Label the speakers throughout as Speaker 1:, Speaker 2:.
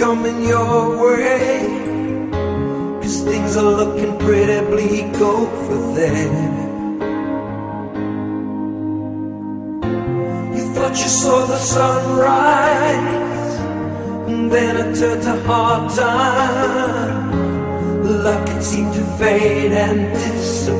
Speaker 1: coming your way. Cause things are looking pretty bleak over there. You thought you saw the sunrise, and then it turned to hard time. Luck it seemed to fade and disappear.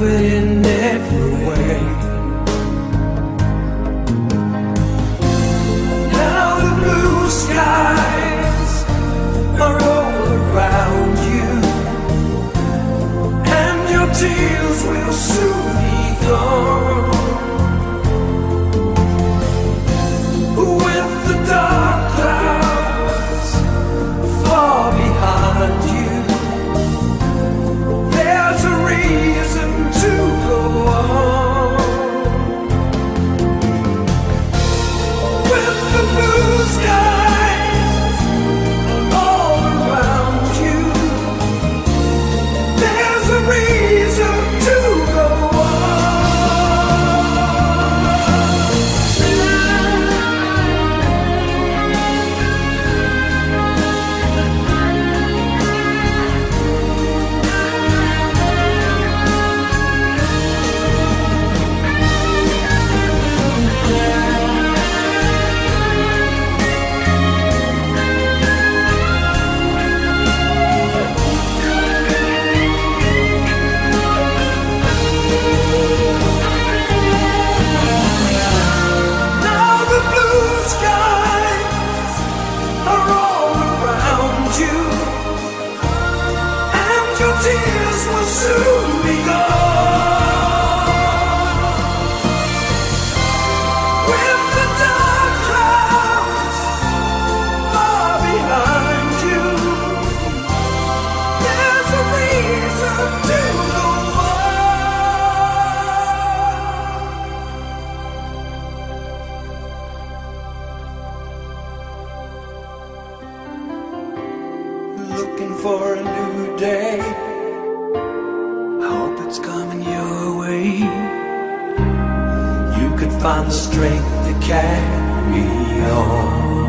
Speaker 2: and
Speaker 1: in every way. Now the blue skies are all around you, and your tears will soon looking for a new day. Could find the strength to carry on.